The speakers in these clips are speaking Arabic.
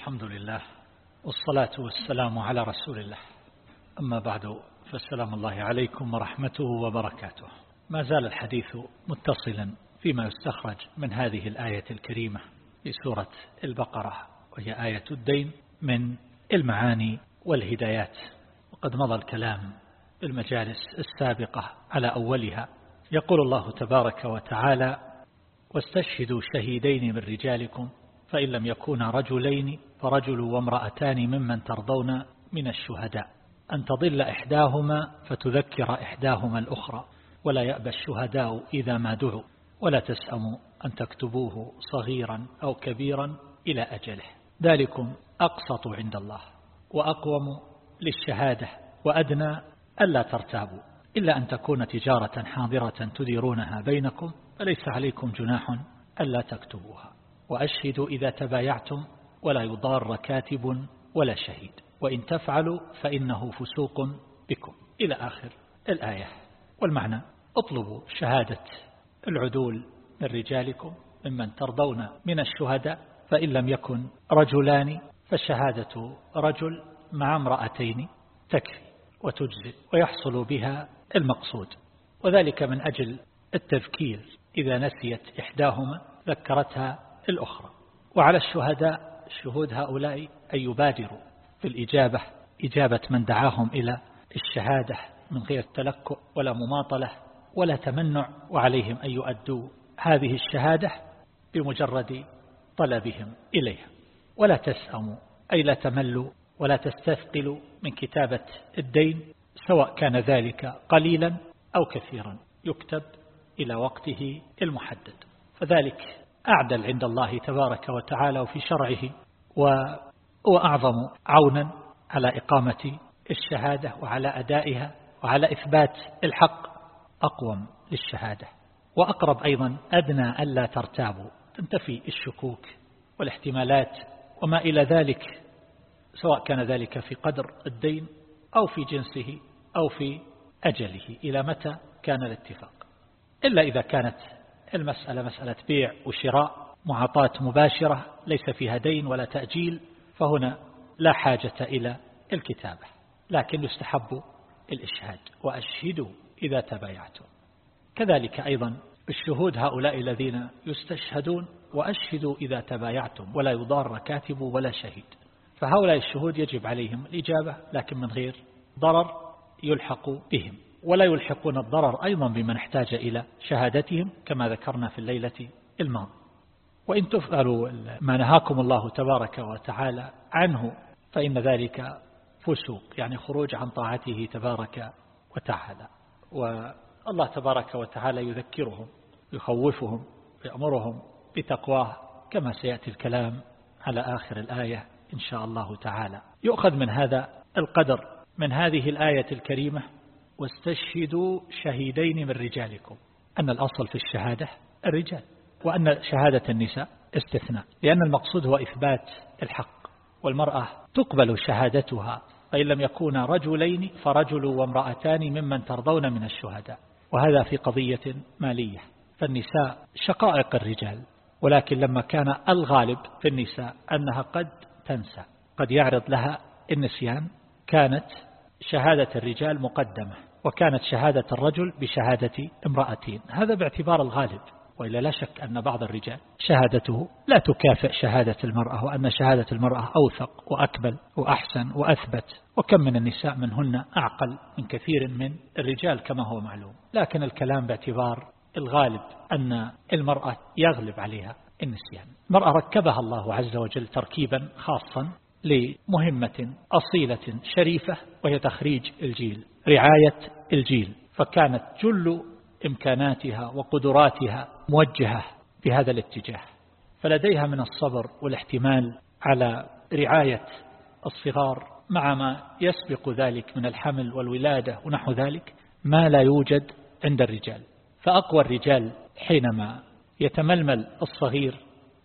الحمد لله والصلاة والسلام على رسول الله. أما بعد فالسلام الله عليكم ورحمته وبركاته. ما زال الحديث متصلا فيما يستخرج من هذه الآية الكريمة في سورة البقرة وهي آية الدين من المعاني والهدايات. وقد مضى الكلام بالمجالس السابقة على أولها. يقول الله تبارك وتعالى واستشهدوا شهيدين من رجالكم فإن لم يكونا رجلين فرجل وامرأتان ممن ترضون من الشهداء. أن تضل إحداهما فتذكر إحداهما الأخرى ولا يأبى الشهداء إذا ما دعوا. ولا تسأموا أن تكتبوه صغيرا أو كبيرا إلى أجله. ذلكم أقسط عند الله وأقوم للشهادة وأدنى ألا ترتابوا. إلا أن تكون تجارة حاضرة تديرونها بينكم فليس عليكم جناح ألا تكتبوها. وأشهدوا إذا تبايعتم ولا يضار كاتب ولا شهيد وإن تفعلوا فإنه فسوق بكم. إلى آخر الآية. والمعنى اطلبوا شهادة العدول من رجالكم ممن ترضون من الشهداء فإن لم يكن رجلان فشهادة رجل مع امرأتين تكفي وتجزئ ويحصل بها المقصود. وذلك من أجل التذكير. إذا نسيت إحداهما ذكرتها الأخرى. وعلى الشهداء شهود هؤلاء أن يبادروا في الإجابة إجابة من دعاهم إلى الشهادة من غير تلكؤ ولا مماطلة ولا تمنع وعليهم أن يؤدوا هذه الشهادة بمجرد طلبهم إليها. ولا تسأموا أي لا تملوا ولا تستثقلوا من كتابة الدين سواء كان ذلك قليلا أو كثيرا يكتب إلى وقته المحدد. فذلك أعدل عند الله تبارك وتعالى وفي شرعه وأعظم عونا على إقامة الشهادة وعلى أدائها وعلى إثبات الحق أقوم للشهادة. وأقرب أيضا أدنى ألا ترتابوا. تنتفي الشكوك والاحتمالات وما إلى ذلك سواء كان ذلك في قدر الدين أو في جنسه أو في أجله. إلى متى كان الاتفاق؟ إلا إذا كانت المسألة مسألة بيع وشراء معاطاة مباشرة ليس فيها دين ولا تأجيل فهنا لا حاجة إلى الكتابة لكن يستحب الإشهاد وأشهدوا إذا تبايعتم. كذلك أيضا الشهود هؤلاء الذين يستشهدون وأشهدوا إذا تبايعتم ولا يضار كاتب ولا شهيد. فهؤلاء الشهود يجب عليهم الإجابة لكن من غير ضرر يلحق بهم. ولا يلحقون الضرر أيضا بمن احتاج إلى شهادتهم كما ذكرنا في الليلة الماضية. وإن تفعلوا ما نهاكم الله تبارك وتعالى عنه فإن ذلك فسوق يعني خروج عن طاعته تبارك وتعالى. والله تبارك وتعالى يذكرهم يخوفهم يأمرهم بتقواه كما سيأتي الكلام على آخر الآية إن شاء الله تعالى. يؤخذ من هذا القدر من هذه الآية الكريمة واستشهدوا شهيدين من رجالكم. أن الأصل في الشهادة الرجال وأن شهادة النساء استثناء لأن المقصود هو إثبات الحق. والمرأة تقبل شهادتها فإن لم يكون رجلين فرجل وامرأتان ممن ترضون من الشهداء. وهذا في قضية مالية. فالنساء شقائق الرجال ولكن لما كان الغالب في النساء أنها قد تنسى. قد يعرض لها النسيان. كانت شهادة الرجال مقدمة. وكانت شهادة الرجل بشهادة امرأتين. هذا باعتبار الغالب وإلا لا شك أن بعض الرجال شهادته لا تكافئ شهادة المرأة وأن شهادة المرأة أوثق وأكبل وأحسن وأثبت. وكم من النساء منهن أعقل من كثير من الرجال كما هو معلوم. لكن الكلام باعتبار الغالب أن المرأة يغلب عليها النسيان. المرأة ركبها الله عز وجل تركيبا خاصا لمهمة أصيلة شريفة وهي تخريج الجيل. رعاية الجيل فكانت جل إمكاناتها وقدراتها موجهة بهذا الاتجاه. فلديها من الصبر والاحتمال على رعاية الصغار مع ما يسبق ذلك من الحمل والولادة ونحو ذلك ما لا يوجد عند الرجال. فأقوى الرجال حينما يتململ الصغير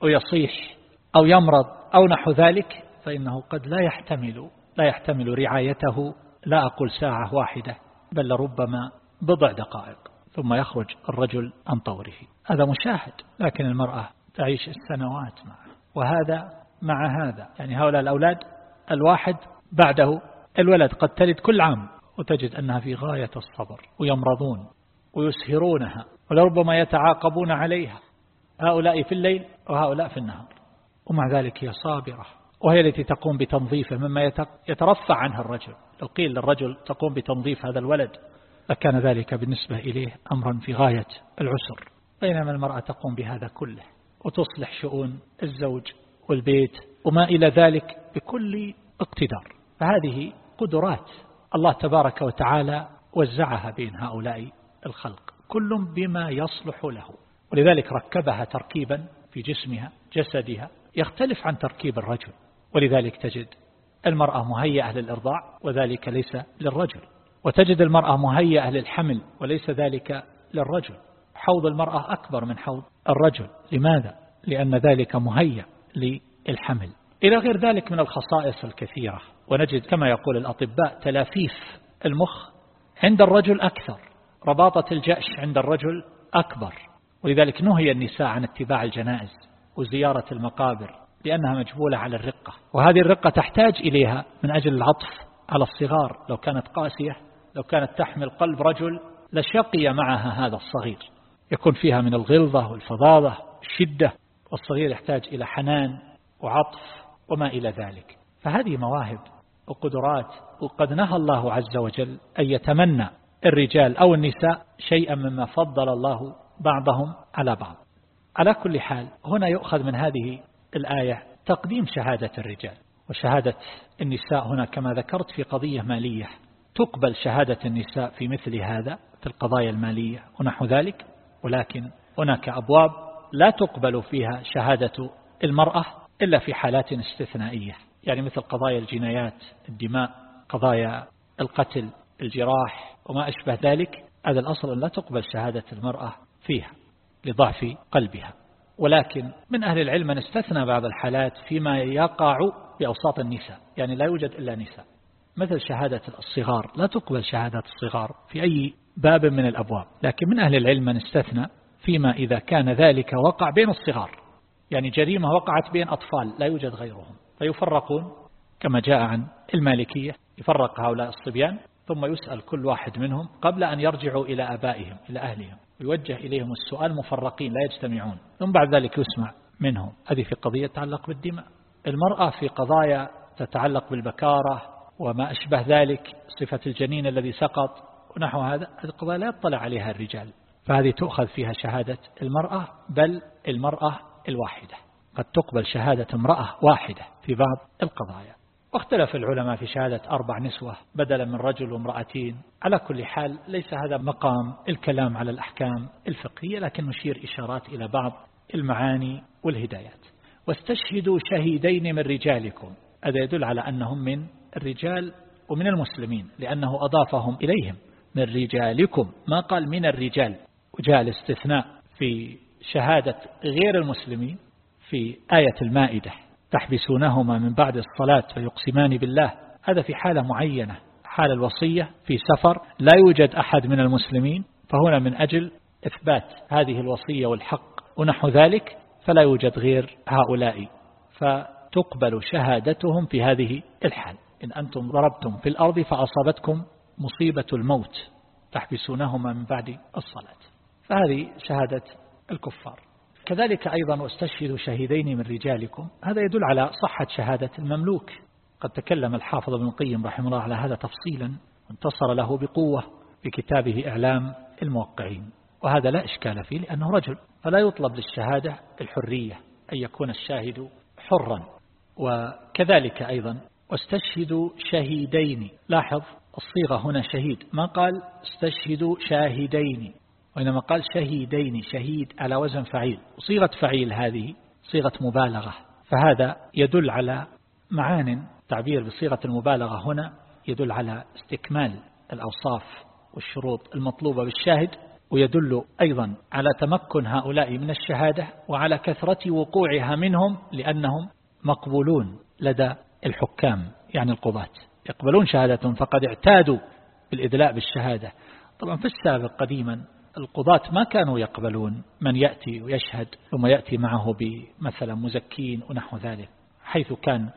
ويصيح أو يمرض أو نحو ذلك فإنه قد لا يحتمل لا يحتمل رعايته لا أقول ساعة واحدة بل ربما بضع دقائق ثم يخرج الرجل عن طوره. هذا مشاهد لكن المرأة تعيش السنوات معه. وهذا مع هذا. يعني هؤلاء الأولاد الواحد بعده الولد قد تلد كل عام وتجد أنها في غاية الصبر ويمرضون ويسهرونها ولربما يتعاقبون عليها. هؤلاء في الليل وهؤلاء في النهار. ومع ذلك هي صابرة وهي التي تقوم بتنظيفه مما يترفع عنها الرجل. لو قيل للرجل تقوم بتنظيف هذا الولد. لكان ذلك بالنسبة إليه أمرا في غاية العسر بينما المرأة تقوم بهذا كله وتصلح شؤون الزوج والبيت وما إلى ذلك بكل اقتدار. فهذه قدرات الله تبارك وتعالى وزعها بين هؤلاء الخلق. كل بما يصلح له. ولذلك ركبها تركيبا في جسمها جسدها يختلف عن تركيب الرجل. ولذلك تجد المرأة مهيئة للإرضاع وذلك ليس للرجل وتجد المرأة مهيئة للحمل وليس ذلك للرجل. حوض المرأة أكبر من حوض الرجل. لماذا؟ لأن ذلك مهيئ للحمل. إلى غير ذلك من الخصائص الكثيرة ونجد كما يقول الأطباء تلافيف المخ عند الرجل أكثر رباطة الجأش عند الرجل أكبر. ولذلك نهي النساء عن اتباع الجنائز وزيارة المقابر لأنها مجبولة على الرقة. وهذه الرقة تحتاج إليها من أجل العطف على الصغار. لو كانت قاسية لو كانت تحمل قلب رجل لشقي معها هذا الصغير. يكون فيها من الغلظة والفظاظة الشدة. والصغير يحتاج إلى حنان وعطف وما إلى ذلك. فهذه مواهب وقدرات وقد نهى الله عز وجل أن يتمنى الرجال أو النساء شيئا مما فضل الله بعضهم على بعض. على كل حال هنا يؤخذ من هذه الآية تقديم شهادة الرجال. وشهادة النساء هنا كما ذكرت في قضية مالية. تقبل شهادة النساء في مثل هذا في القضايا المالية ونحو ذلك. ولكن هناك أبواب لا تقبل فيها شهادة المرأة إلا في حالات استثنائية. يعني مثل قضايا الجنايات الدماء قضايا القتل الجراح وما أشبه ذلك. هذا الأصل لا تقبل شهادة المرأة فيها لضعف قلبها. ولكن من أهل العلم من استثنى بعض الحالات فيما يقع بأوساط النساء يعني لا يوجد إلا نساء. مثل شهادة الصغار لا تقبل شهادة الصغار في أي باب من الأبواب لكن من أهل العلم من استثنى فيما إذا كان ذلك وقع بين الصغار يعني جريمة وقعت بين أطفال لا يوجد غيرهم فيفرقون كما جاء عن المالكية يفرق هؤلاء الصبيان ثم يسأل كل واحد منهم قبل أن يرجعوا إلى أبائهم إلى أهلهم. ويوجه إليهم السؤال مفرقين لا يجتمعون. ثم بعد ذلك يسمع منهم. هذه في قضية تتعلق بالدماء. المرأة في قضايا تتعلق بالبكارة وما أشبه ذلك صفة الجنين الذي سقط ونحو هذا هذه القضايا لا يطلع عليها الرجال. فهذه تؤخذ فيها شهادة المرأة بل المرأة الواحدة. قد تقبل شهادة امرأة واحدة في بعض القضايا. واختلف العلماء في شهادة أربع نسوة بدلا من رجل وامرأتين. على كل حال ليس هذا مقام الكلام على الأحكام الفقهية لكن نشير إشارات إلى بعض المعاني والهدايات. واستشهدوا شهيدين من رجالكم. هذا يدل على أنهم من الرجال ومن المسلمين لأنه أضافهم إليهم. من رجالكم. ما قال من الرجال؟ وجاء الاستثناء في شهادة غير المسلمين في آية المائدة. تحبسونهما من بعد الصلاة فيقسمان بالله. هذا في حالة معينة. حال الوصية في سفر لا يوجد أحد من المسلمين فهنا من أجل إثبات هذه الوصية والحق ونحو ذلك فلا يوجد غير هؤلاء. فتقبل شهادتهم في هذه الحال. إن أنتم ضربتم في الأرض فأصابتكم مصيبة الموت. تحبسونهما من بعد الصلاة. فهذه شهادة الكفار. كذلك أيضا واستشهدوا شهيدين من رجالكم. هذا يدل على صحة شهادة المملوك. قد تكلم الحافظ ابن القيم رحمه الله على هذا تفصيلا وانتصر له بقوة في كتابه إعلام الموقعين. وهذا لا إشكال فيه لأنه رجل. فلا يطلب للشهادة الحرية أن يكون الشاهد حرا. وكذلك أيضا واستشهدوا شهيدين. لاحظ الصيغة هنا شهيد. ما قال استشهدوا شاهدين؟ وإنما قال شهيدين شهيد على وزن فعيل. وصيغة فعيل هذه صيغة مبالغة. فهذا يدل على معان تعبير بصيغة المبالغة هنا يدل على استكمال الأوصاف والشروط المطلوبة بالشاهد ويدل أيضا على تمكن هؤلاء من الشهادة وعلى كثرة وقوعها منهم لأنهم مقبولون لدى الحكام يعني القضاة يقبلون شهادة فقد اعتادوا بالإدلاء بالشهادة. طبعا في السابق قديما القضاة ما كانوا يقبلون من يأتي ويشهد ثم يأتي معه بمثلا مزكين ونحو ذلك حيث كان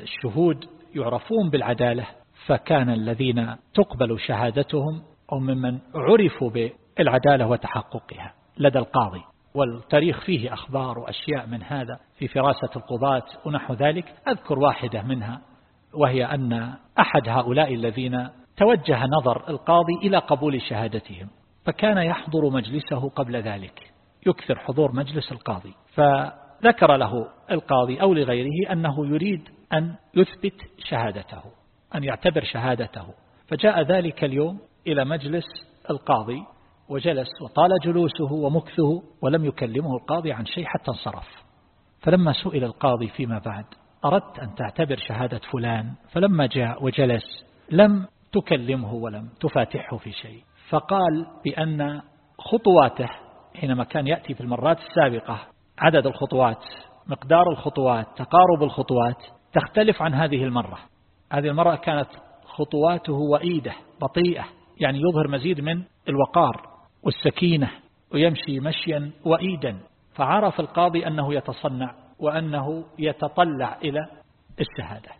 الشهود يعرفون بالعدالة فكان الذين تقبل شهادتهم هم ممن عرفوا بالعدالة وتحققها لدى القاضي. والتاريخ فيه أخبار وأشياء من هذا في فراسة القضاة ونحو ذلك. أذكر واحدة منها وهي أن أحد هؤلاء الذين توجه نظر القاضي إلى قبول شهادتهم. فكان يحضر مجلسه قبل ذلك يكثر حضور مجلس القاضي فذكر له القاضي أو لغيره أنه يريد أن يثبت شهادته أن يعتبر شهادته. فجاء ذلك اليوم إلى مجلس القاضي وجلس وطال جلوسه ومكثه ولم يكلمه القاضي عن شيء حتى انصرف. فلما سئل القاضي فيما بعد أردت أن تعتبر شهادة فلان؟ فلما جاء وجلس لم تكلمه ولم تفاتحه في شيء. فقال بأن خطواته حينما كان يأتي في المرات السابقة عدد الخطوات مقدار الخطوات تقارب الخطوات تختلف عن هذه المرة. هذه المرة كانت خطواته وئيدة بطيئة يعني يظهر مزيد من الوقار والسكينة ويمشي مشيا وئيدا فعرف القاضي أنه يتصنع وأنه يتطلع إلى الشهادة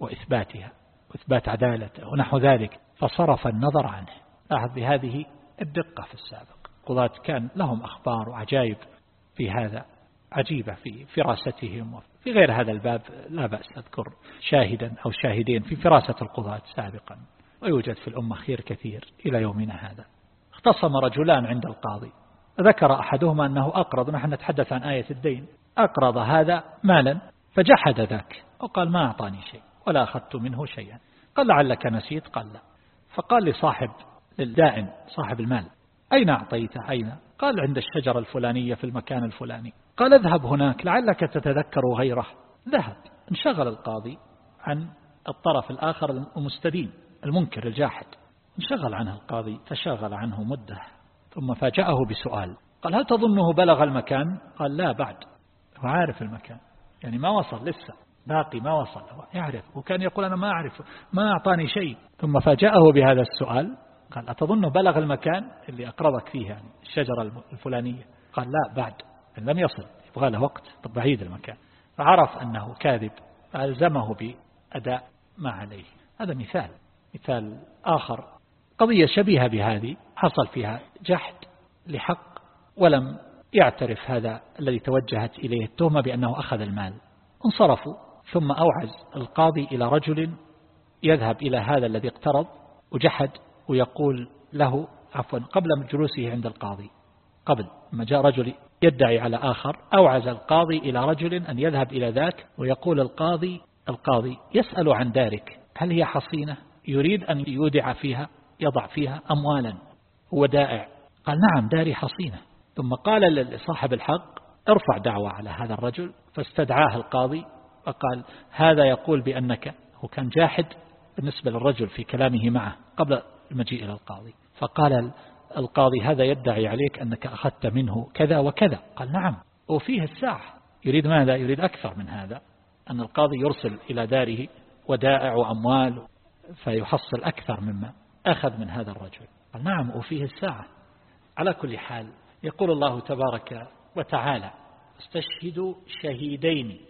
وإثباتها وإثبات عدالته ونحو ذلك فصرف النظر عنه. لاحظ بهذه الدقة في السابق. قضاة كان لهم أخبار وعجائب في هذا عجيبة في فراستهم وفي غير هذا الباب لا بأس أذكر شاهدا أو شاهدين في فراسة القضاة سابقا. ويوجد في الأمة خير كثير إلى يومنا هذا. اختصم رجلان عند القاضي. ذكر أحدهما أنه أقرض نحن نتحدث عن آية الدين. أقرض هذا مالا فجحد ذاك وقال ما أعطاني شيء ولا أخذت منه شيئا. قال لعلك نسيت؟ قال لا. فقال لصاحب للدائن صاحب المال. أين أعطيته؟ أين؟ قال عند الشجرة الفلانية في المكان الفلاني. قال اذهب هناك لعلك تتذكر غيره. ذهب انشغل القاضي عن الطرف الآخر المستدين المنكر الجاحد. انشغل عنه القاضي تشاغل عنه مدة ثم فاجأه بسؤال. قال هل تظنه بلغ المكان؟ قال لا بعد. هو عارف المكان. يعني ما وصل لسه. باقي ما وصل. هو يعرف. وكان يقول أنا ما أعرف ما أعطاني شيء. ثم فاجأه بهذا السؤال. قال أتظن بلغ المكان اللي أقربك فيه يعني الشجرة الفلانية؟ قال لا بعد لم يصل يبغى له وقت بعيد المكان. فعرف أنه كاذب فألزمه بأداء ما عليه. هذا مثال مثال آخر. قضية شبيهة بهذه حصل فيها جحد لحق ولم يعترف هذا الذي توجهت إليه التهمة بأنه أخذ المال. انصرفوا ثم أوعز القاضي إلى رجل يذهب إلى هذا الذي اقترض وجحد ويقول له عفوا قبل جلوسه عند القاضي قبل ما جاء رجل يدعي على آخر أوعز القاضي إلى رجل أن يذهب إلى ذاك ويقول القاضي القاضي يسأل عن دارك هل هي حصينة؟ يريد أن يودع فيها يضع فيها أموالا ودائع قال نعم داري حصينة. ثم قال لصاحب الحق ارفع دعوة على هذا الرجل. فاستدعاه القاضي وقال هذا يقول بأنك هو كان جاحد بالنسبة للرجل في كلامه معه قبل المجيء إلى القاضي. فقال القاضي هذا يدعي عليك أنك أخذت منه كذا وكذا. قال نعم. وفيه الساعة يريد ماذا؟ يريد أكثر من هذا. أن القاضي يرسل إلى داره ودائع وأموال فيحصل أكثر مما أخذ من هذا الرجل. قال نعم. وفيه الساعة على كل حال يقول الله تبارك وتعالى استشهدوا شهيدين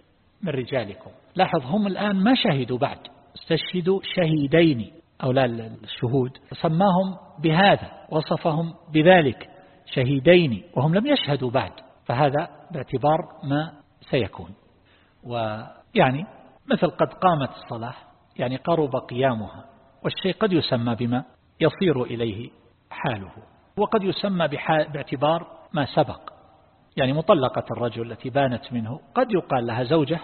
من رجالكم. لاحظ هم الآن ما شهدوا بعد. استشهدوا شهيدين. أولا الشهود سماهم بهذا وصفهم بذلك شهيدين وهم لم يشهدوا بعد فهذا باعتبار ما سيكون. ويعني مثل قد قامت الصلاة يعني قرب قيامها والشيء قد يسمى بما يصير إليه حاله وقد يسمى باعتبار ما سبق. يعني مطلقة الرجل التي بانت منه قد يقال لها زوجة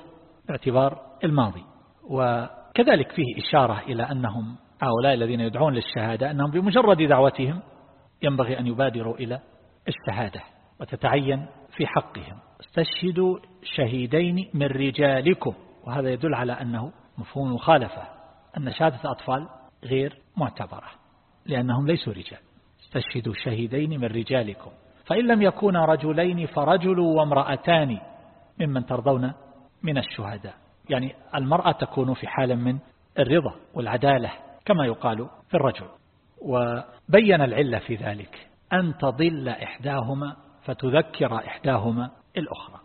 باعتبار الماضي. وكذلك فيه إشارة إلى أنهم هؤلاء الذين يدعون للشهادة أنهم بمجرد دعوتهم ينبغي أن يبادروا إلى الشهادة وتتعين في حقهم. استشهدوا شهيدين من رجالكم. وهذا يدل على أنه مفهوم مخالفة أن شهادة أطفال غير معتبرة لأنهم ليسوا رجال. استشهدوا شهيدين من رجالكم. فإن لم يكونا رجلين فرجل وامرأتان ممن ترضون من الشهداء. يعني المرأة تكون في حال من الرضا والعدالة. كما يقال في الرجل. وبين العلة في ذلك أن تضل إحداهما فتذكر إحداهما الأخرى.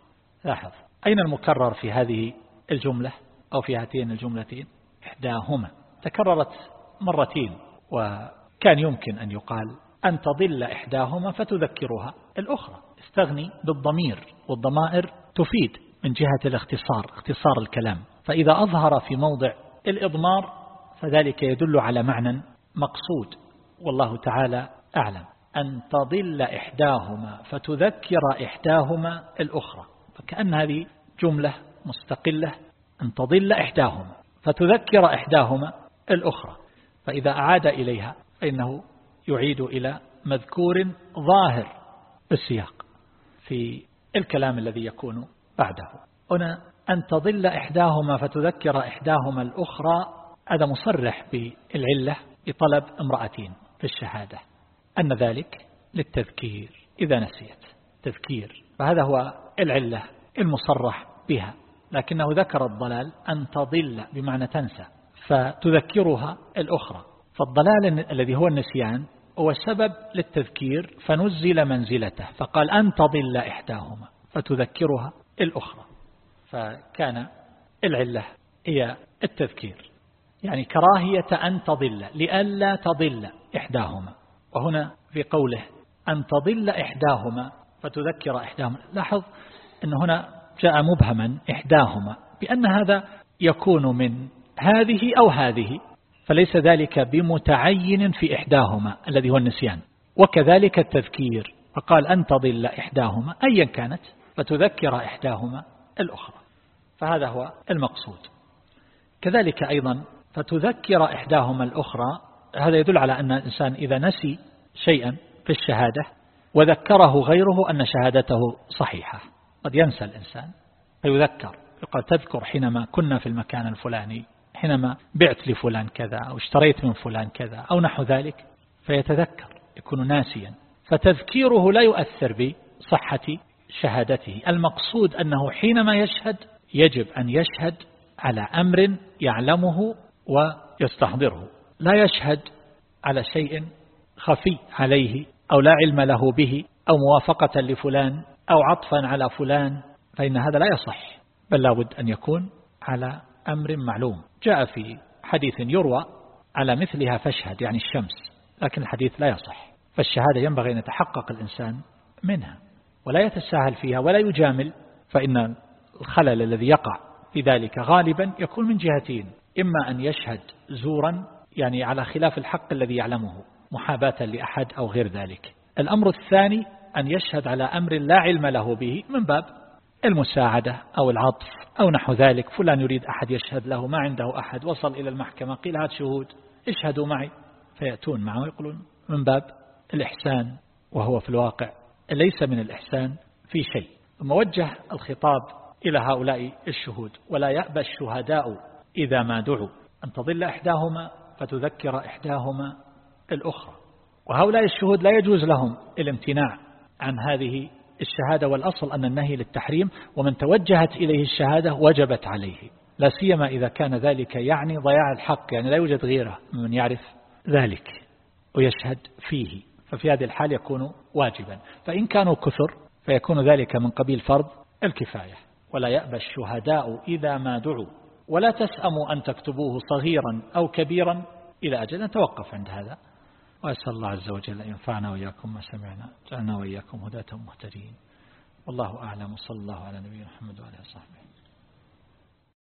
لاحظ أين المكرر في هذه الجملة أو في هاتين الجملتين؟ إحداهما. تكررت مرتين وكان يمكن أن يقال أن تضل إحداهما فتذكرها الأخرى. استغني بالضمير والضمائر تفيد من جهة الاختصار اختصار الكلام. فإذا أظهر في موضع الإضمار فذلك يدل على معنى مقصود والله تعالى أعلم. أن تضل إحداهما فتذكر إحداهما الأخرى. فكأن هذه جملة مستقلة. أن تضل إحداهما فتذكر إحداهما الأخرى. فإذا أعاد إليها فإنه يعيد إلى مذكور ظاهر بالسياق في الكلام الذي يكون بعده. هنا أن تضل إحداهما فتذكر إحداهما الأخرى هذا مصرح بالعلة بطلب امرأتين في الشهادة. أن ذلك للتذكير. إذا نسيت تذكير. فهذا هو العلة المصرح بها. لكنه ذكر الضلال أن تضل بمعنى تنسى. فتذكرها الأخرى. فالضلال الذي هو النسيان هو سبب للتذكير فنزل منزلته. فقال أن تضل إحداهما. فتذكرها الأخرى. فكان العلة هي التذكير. يعني كراهية أن تضل لئلا تضل إحداهما. وهنا في قوله أن تضل إحداهما فتذكر إحداهما. لاحظ أن هنا جاء مبهما إحداهما بأن هذا يكون من هذه أو هذه فليس ذلك بمتعين في إحداهما الذي هو النسيان. وكذلك التذكير فقال أن تضل إحداهما أيا كانت فتذكر إحداهما الأخرى. فهذا هو المقصود. كذلك أيضا فتذكر إحداهما الأخرى هذا يدل على أن الإنسان إذا نسي شيئا في الشهادة وذكره غيره أن شهادته صحيحة. قد ينسى الإنسان فيذكر يقال تذكر حينما كنا في المكان الفلاني حينما بعت لفلان كذا أو اشتريت من فلان كذا أو نحو ذلك فيتذكر يكون ناسيا. فتذكيره لا يؤثر بصحة شهادته. المقصود أنه حينما يشهد يجب أن يشهد على أمر يعلمه ويستحضره. لا يشهد على شيء خفي عليه أو لا علم له به أو موافقة لفلان أو عطفا على فلان فإن هذا لا يصح بل لابد أن يكون على أمر معلوم. جاء في حديث يروى على مثلها فاشهد يعني الشمس لكن الحديث لا يصح. فالشهادة ينبغي أن يتحقق الإنسان منها ولا يتساهل فيها ولا يجامل فإن الخلل الذي يقع في ذلك غالبا يكون من جهتين. إما أن يشهد زورا يعني على خلاف الحق الذي يعلمه محاباة لأحد أو غير ذلك. الأمر الثاني أن يشهد على أمر لا علم له به من باب المساعدة أو العطف أو نحو ذلك. فلان يريد أحد يشهد له ما عنده أحد وصل إلى المحكمة قيل هات شهود اشهدوا معي. فيأتون معه ويقولون من باب الإحسان وهو في الواقع ليس من الإحسان في شيء. ثم وجه الخطاب إلى هؤلاء الشهود ولا يأبى الشهداء إذا ما دعوا. أن تضل إحداهما فتذكر إحداهما الأخرى. وهؤلاء الشهود لا يجوز لهم الامتناع عن هذه الشهادة والأصل أن النهي للتحريم ومن توجهت إليه الشهادة وجبت عليه. لا سيما إذا كان ذلك يعني ضياع الحق يعني لا يوجد غيره من يعرف ذلك ويشهد فيه. ففي هذه الحال يكون واجبا. فإن كانوا كثر فيكون ذلك من قبيل فرض الكفاية. ولا يأبى الشهداء إذا ما دعوا. ولا تسأموا أن تكتبوه صغيرا أو كبيرا إلى أجل نتوقف عند هذا. وأسأل الله عز وجل أن ينفعنا وإياكم ما سمعنا جعلنا وإياكم هداة مهتدين. والله أعلم صلى الله على نبينا محمد وعلى صحبه